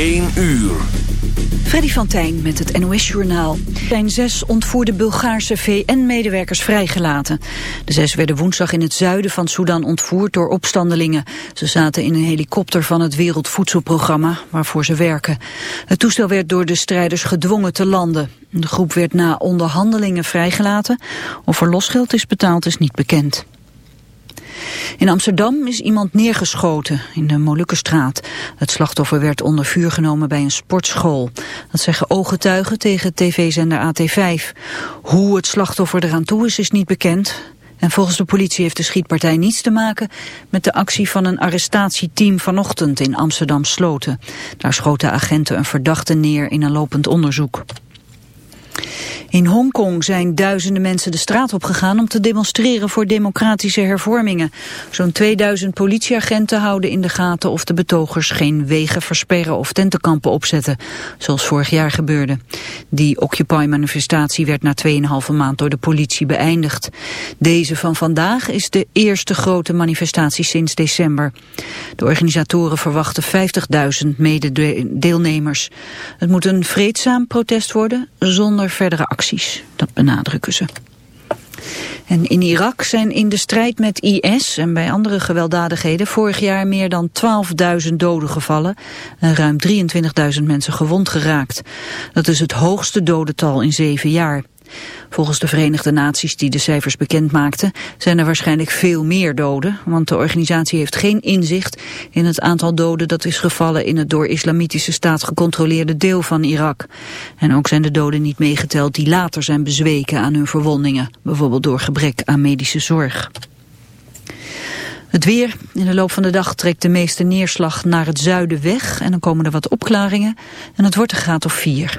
1 uur. Freddy van Tijn met het NOS-journaal. Er zijn zes ontvoerde Bulgaarse VN-medewerkers vrijgelaten. De zes werden woensdag in het zuiden van Sudan ontvoerd door opstandelingen. Ze zaten in een helikopter van het Wereldvoedselprogramma, waarvoor ze werken. Het toestel werd door de strijders gedwongen te landen. De groep werd na onderhandelingen vrijgelaten. Of er losgeld is betaald is niet bekend. In Amsterdam is iemand neergeschoten in de Molukkenstraat. Het slachtoffer werd onder vuur genomen bij een sportschool. Dat zeggen ooggetuigen tegen tv-zender AT5. Hoe het slachtoffer eraan toe is, is niet bekend. En volgens de politie heeft de schietpartij niets te maken met de actie van een arrestatieteam vanochtend in Amsterdam Sloten. Daar schoten agenten een verdachte neer in een lopend onderzoek. In Hongkong zijn duizenden mensen de straat opgegaan om te demonstreren voor democratische hervormingen. Zo'n 2000 politieagenten houden in de gaten of de betogers geen wegen versperren of tentenkampen opzetten, zoals vorig jaar gebeurde. Die Occupy-manifestatie werd na 2,5 maand door de politie beëindigd. Deze van vandaag is de eerste grote manifestatie sinds december. De organisatoren verwachten 50.000 mededeelnemers. Het moet een vreedzaam protest worden, zonder verdere actie. Dat benadrukken ze. En in Irak zijn in de strijd met IS en bij andere gewelddadigheden vorig jaar meer dan 12.000 doden gevallen en ruim 23.000 mensen gewond geraakt. Dat is het hoogste dodental in zeven jaar. Volgens de Verenigde Naties die de cijfers bekend maakten zijn er waarschijnlijk veel meer doden, want de organisatie heeft geen inzicht in het aantal doden dat is gevallen in het door islamitische staat gecontroleerde deel van Irak. En ook zijn de doden niet meegeteld die later zijn bezweken aan hun verwondingen, bijvoorbeeld door gebrek aan medische zorg. Het weer. In de loop van de dag trekt de meeste neerslag naar het zuiden weg. En dan komen er wat opklaringen. En het wordt een graad of 4.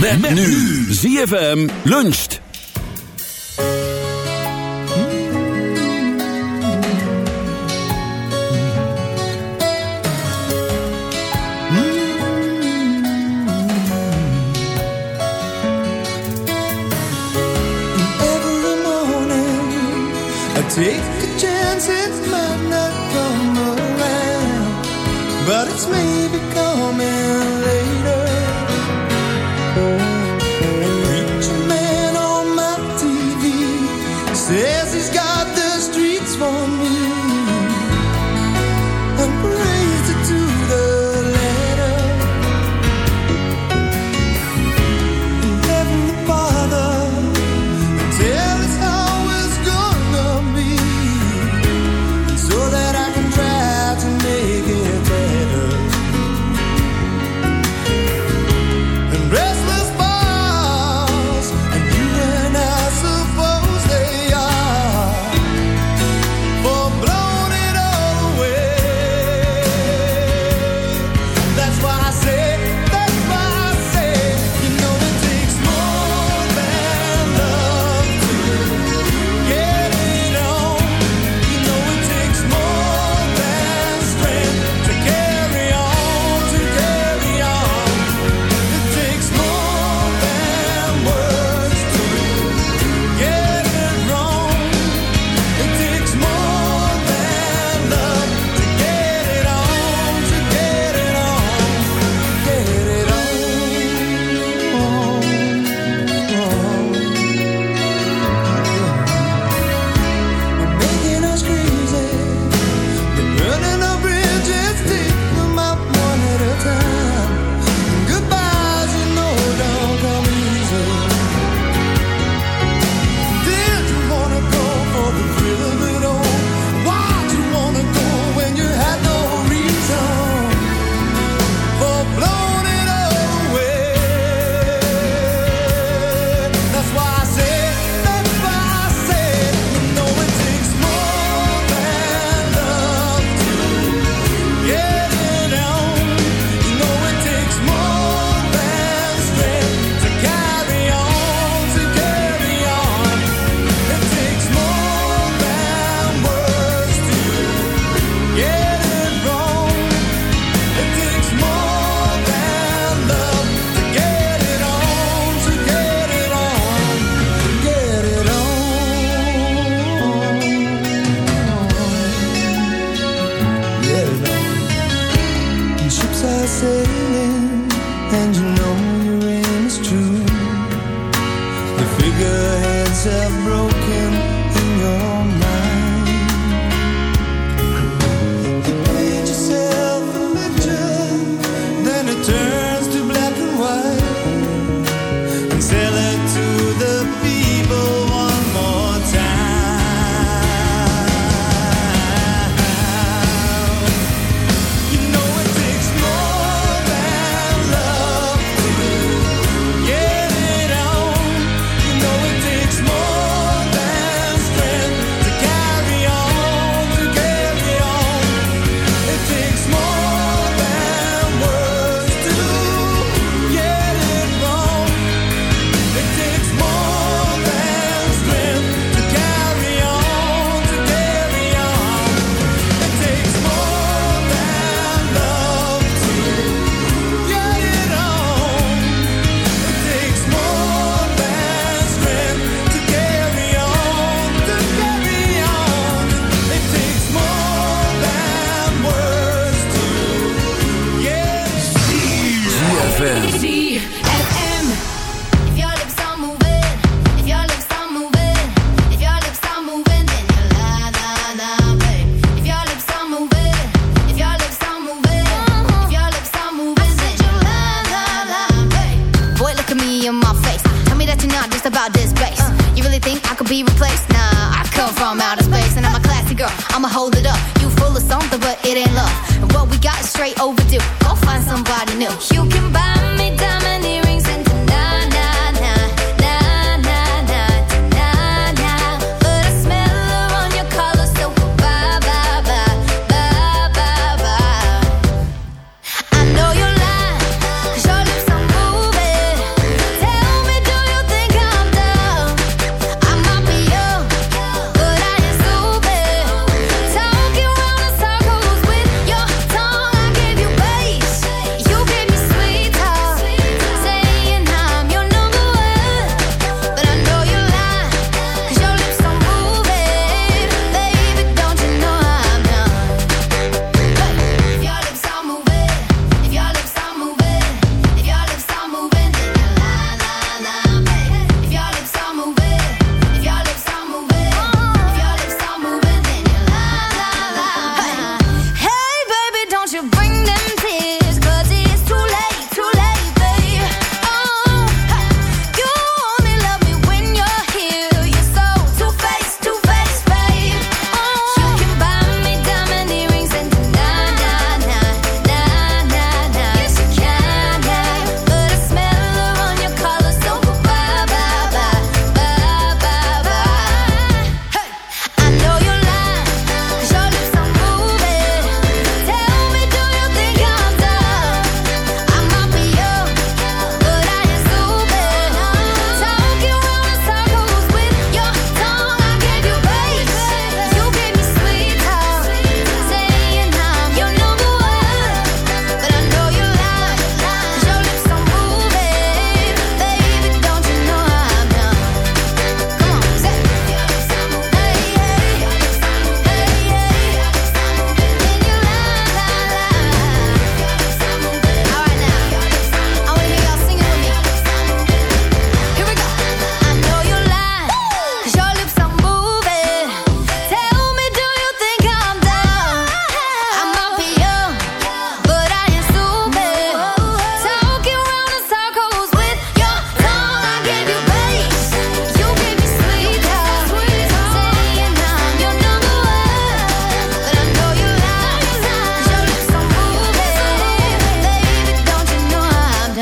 Met, met nu. ZFM luncht.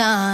on.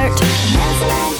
heart.